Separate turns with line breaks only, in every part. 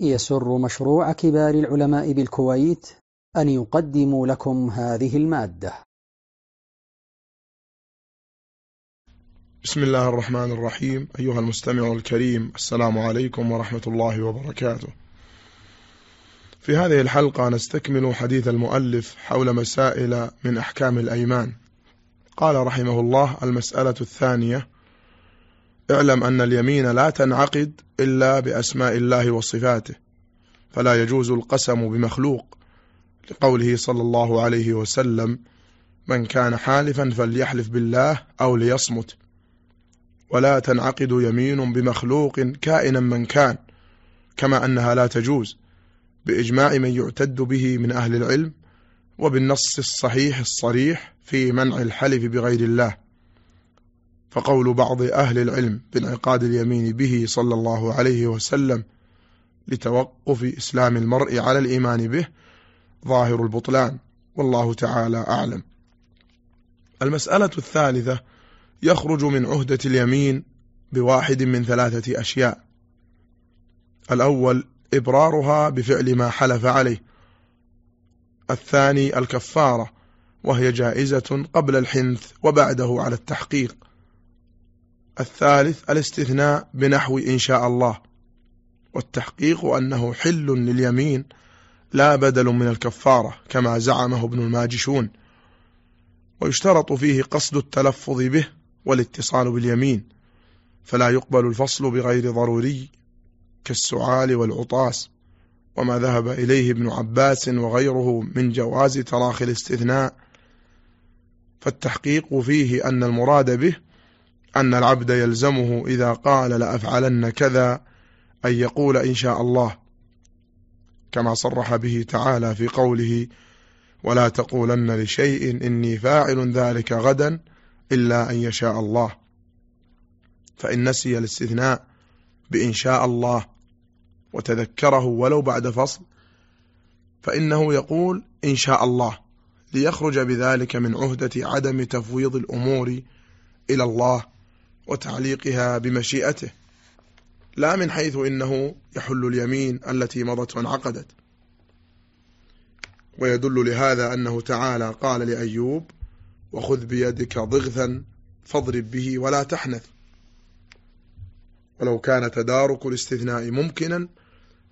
يسر مشروع كبار العلماء بالكويت أن يقدم لكم هذه المادة.
بسم الله الرحمن الرحيم. أيها المستمع الكريم السلام عليكم ورحمة الله وبركاته. في هذه الحلقة نستكمل حديث المؤلف حول مسائل من أحكام الأيمان. قال رحمه الله المسألة الثانية اعلم أن اليمين لا تنعقد إلا بأسماء الله وصفاته فلا يجوز القسم بمخلوق لقوله صلى الله عليه وسلم من كان حالفا فليحلف بالله أو ليصمت ولا تنعقد يمين بمخلوق كائنا من كان كما أنها لا تجوز بإجماع من يعتد به من أهل العلم وبالنص الصحيح الصريح في منع الحلف بغير الله. فقول بعض أهل العلم بانعقاد اليمين به صلى الله عليه وسلم لتوقف إسلام المرء على الإيمان به ظاهر البطلان والله تعالى أعلم. المسألة الثالثة يخرج من عهدة اليمين بواحد من ثلاثة أشياء. الأول إبرارها بفعل ما حلف عليه. الثاني الكفارة وهي جائزة قبل الحنث وبعده على التحقيق. الثالث الاستثناء بنحو إن شاء الله والتحقيق أنه حل لليمين لا بدل من الكفارة كما زعمه ابن الماجشون ويشترط فيه قصد التلفظ به والاتصال باليمين فلا يقبل الفصل بغير ضروري كالسعال والعطاس وما ذهب إليه ابن عباس وغيره من جواز تراخي الاستثناء فالتحقيق فيه أن المراد به أن العبد يلزمه إذا قال لأفعلن كذا أن يقول إن شاء الله كما صرح به تعالى في قوله ولا تقولن لشيء إني فاعل ذلك غدا إلا أن يشاء الله. فإن نسي الاستثناء بإن شاء الله وتذكره ولو بعد فصل فإنه يقول إن شاء الله ليخرج بذلك من عهدة عدم تفويض الأمور إلى الله. وتعليقها بمشيئته لا من حيث إنه يحل اليمين التي مضت وانعقدت. ويدل لهذا أنه تعالى قال لأيوب وخذ بيدك ضغثا فاضرب به ولا تحنث ولو كان تدارك الاستثناء ممكنا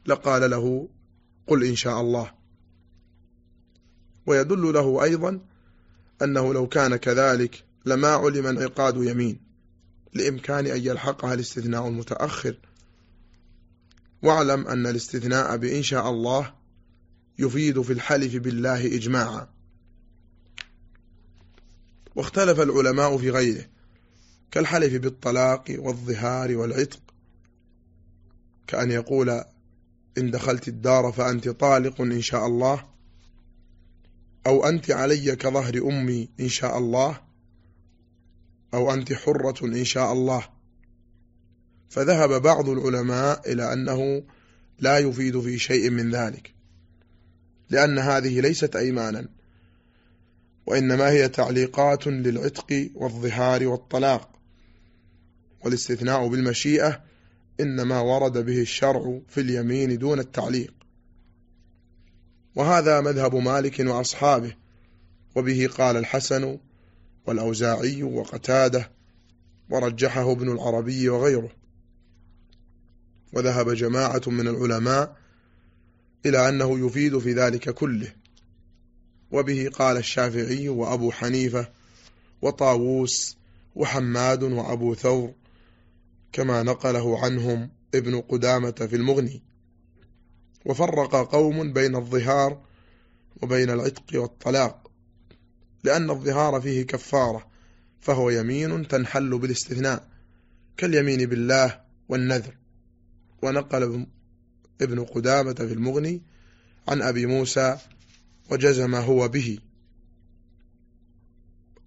لقال له قل إن شاء الله ويدل له أيضا أنه لو كان كذلك لما علم انعقاد يمين. لإمكان أن يلحقها الاستثناء المتأخر. واعلم أن الاستثناء بإن شاء الله يفيد في الحلف بالله إجماعا. واختلف العلماء في غيره كالحلف بالطلاق والظهار والعتق كأن يقول إن دخلت الدار فأنت طالق إن شاء الله أو أنت علي كظهر أمي إن شاء الله أو أنت حرة إن شاء الله. فذهب بعض العلماء إلى أنه لا يفيد في شيء من ذلك لأن هذه ليست أيمانا وإنما هي تعليقات للعتق والظهار والطلاق والاستثناء بالمشيئة إنما ورد به الشرع في اليمين دون التعليق. وهذا مذهب مالك وأصحابه وبه قال الحسن والأوزاعي وقتاده ورجحه ابن العربي وغيره. وذهب جماعة من العلماء إلى أنه يفيد في ذلك كله. وبه قال الشافعي وأبو حنيفة وطاووس وحماد وأبو ثور كما نقله عنهم ابن قدامة في المغني. وفرق قوم بين الظهار وبين العتق والطلاق. لأن الظهار فيه كفارة فهو يمين تنحل بالاستثناء كاليمين بالله والنذر. ونقل ابن قدامة في المغني عن أبي موسى وجزم هو به.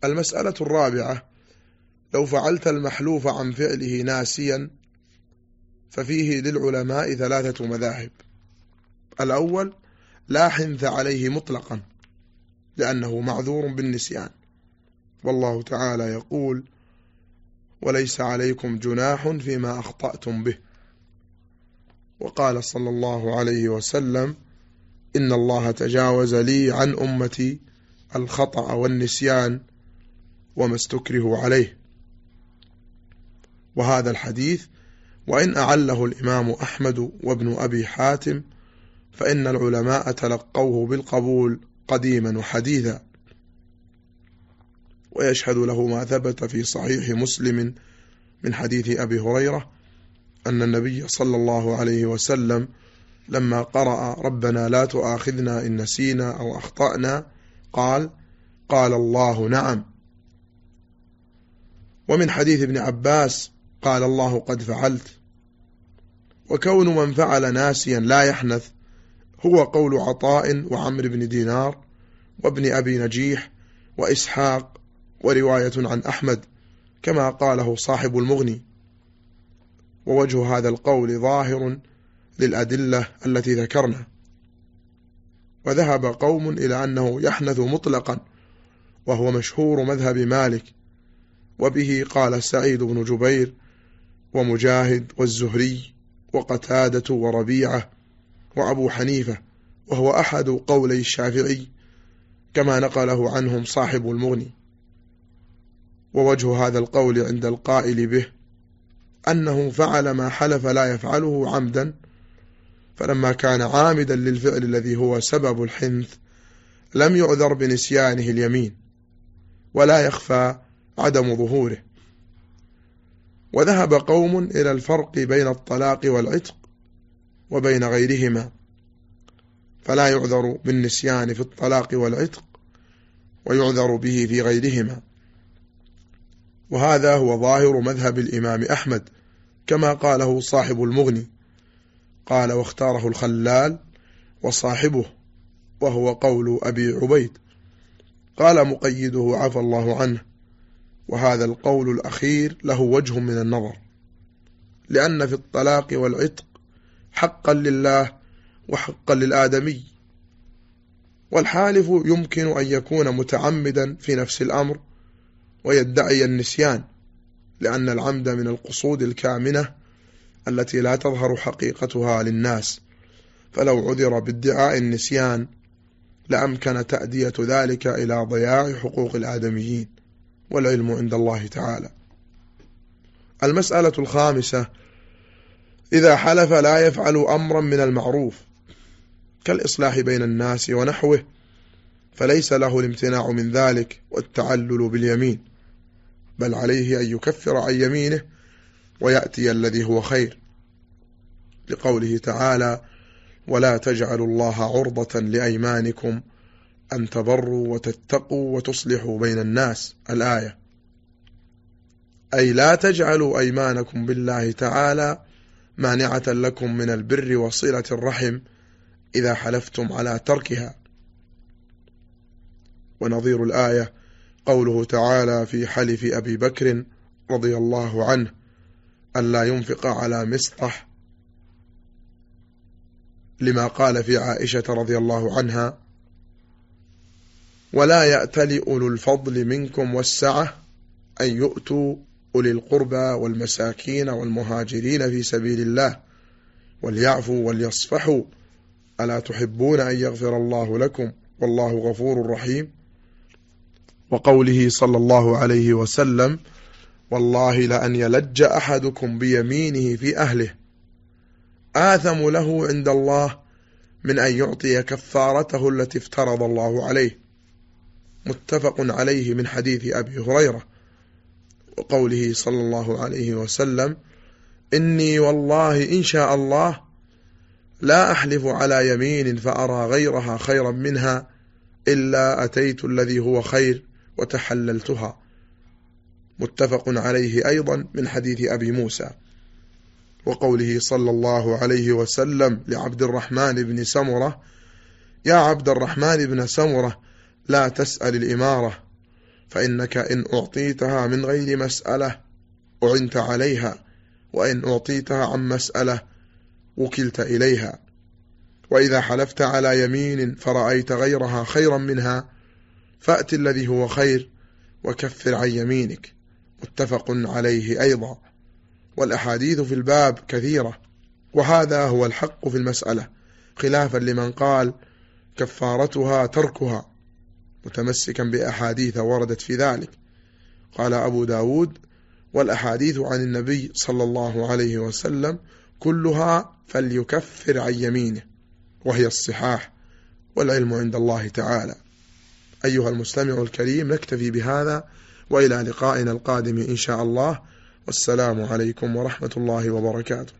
المسألة الرابعة لو فعلت المحلوف عن فعله ناسيا ففيه للعلماء ثلاثة مذاهب. الأول لا حنث عليه مطلقا. لأنه معذور بالنسيان. والله تعالى يقول وليس عليكم جناح فيما أخطأتم به. وقال صلى الله عليه وسلم إن الله تجاوز لي عن أمتي الخطأ والنسيان وما استكره عليه. وهذا الحديث وإن أعله الإمام أحمد وابن أبي حاتم فإن العلماء تلقوه بالقبول قديما وحديثا. ويشهد له ما ثبت في صحيح مسلم من حديث أبي هريرة أن النبي صلى الله عليه وسلم لما قرأ ربنا لا تؤاخذنا إن نسينا أو أخطأنا قال قال الله نعم. ومن حديث ابن عباس قال الله قد فعلت. وكون من فعل ناسيا لا يحنث. هو قول عطاء وعمر بن دينار وابن أبي نجيح وإسحاق ورواية عن أحمد كما قاله صاحب المغني. ووجه هذا القول ظاهر للأدلة التي ذكرنا. وذهب قوم إلى أنه يحنث مطلقا وهو مشهور مذهب مالك. وبه قال سعيد بن جبير ومجاهد والزهري وقتادة وربيعة وأبو حنيفة وهو أحد قولي الشافعي كما نقله عنهم صاحب المغني. ووجه هذا القول عند القائل به أنه فعل ما حلف لا يفعله عمدا فلما كان عامدا للفعل الذي هو سبب الحنث لم يعذر بنسيانه اليمين ولا يخفى عدم ظهوره. وذهب قوم إلى الفرق بين الطلاق والعتق وبين غيرهما فلا يعذر بالنسيان في الطلاق والعتق ويعذر به في غيرهما. وهذا هو ظاهر مذهب الإمام أحمد كما قاله صاحب المغني. قال واختاره الخلال وصاحبه وهو قول أبي عبيد. قال مقيده عفى الله عنه. وهذا القول الأخير له وجه من النظر لأن في الطلاق والعتق حقا لله وحقا للآدمي. والحالف يمكن أن يكون متعمدا في نفس الأمر ويدعي النسيان لأن العمد من القصود الكامنة التي لا تظهر حقيقتها للناس. فلو عذر بادعاء النسيان لأمكن تأدية ذلك إلى ضياع حقوق الآدميين والعلم عند الله تعالى. المسألة الخامسة إذا حلف لا يفعل أمرا من المعروف كالإصلاح بين الناس ونحوه فليس له الامتناع من ذلك والتعلل باليمين بل عليه أن يكفر عن يمينه ويأتي الذي هو خير. لقوله تعالى ولا تجعلوا الله عرضة لأيمانكم أن تبروا وتتقوا وتصلحوا بين الناس الآية أي لا تجعلوا أيمانكم بالله تعالى مانعة لكم من البر وصلة الرحم إذا حلفتم على تركها. ونظير الآية قوله تعالى في حلف أبي بكر رضي الله عنه ألا ينفق على مسطح. لما قال في عائشة رضي الله عنها ولا يأتل أولو الفضل منكم والسعة أن يؤتوا أولي القربى والمساكين والمهاجرين في سبيل الله وليعفوا وليصفحوا. ألا تحبون أن يغفر الله لكم؟ والله غفور رحيم. وقوله صلى الله عليه وسلم والله لأن يلج أحدكم بيمينه في أهله. آثم له عند الله من أن يعطي كفارته التي افترض الله عليه. متفق عليه من حديث أبي هريرة. وقوله صلى الله عليه وسلم إني والله إن شاء الله لا أحلف على يمين فأرى غيرها خيرا منها إلا أتيت الذي هو خير وتحللتها. متفق عليه أيضا من حديث أبي موسى. وقوله صلى الله عليه وسلم لعبد الرحمن بن سمرة يا عبد الرحمن بن سمرة لا تسأل الإمارة فإنك إن أعطيتها من غير مسألة أعنت عليها وإن أعطيتها عن مسألة وكلت إليها. وإذا حلفت على يمين فرأيت غيرها خيرا منها فأت الذي هو خير وكفر عن يمينك. متفق عليه أيضا. والأحاديث في الباب كثيرة وهذا هو الحق في المسألة خلافا لمن قال كفارتها تركها. متمسكا بأحاديث وردت في ذلك. قال أبو داود والأحاديث عن النبي صلى الله عليه وسلم كلها فليكفر عن يمينه وهي الصحاح والعلم عند الله تعالى. أيها المستمع الكريم نكتفي بهذا وإلى لقائنا القادم إن شاء الله. والسلام عليكم ورحمة الله وبركاته.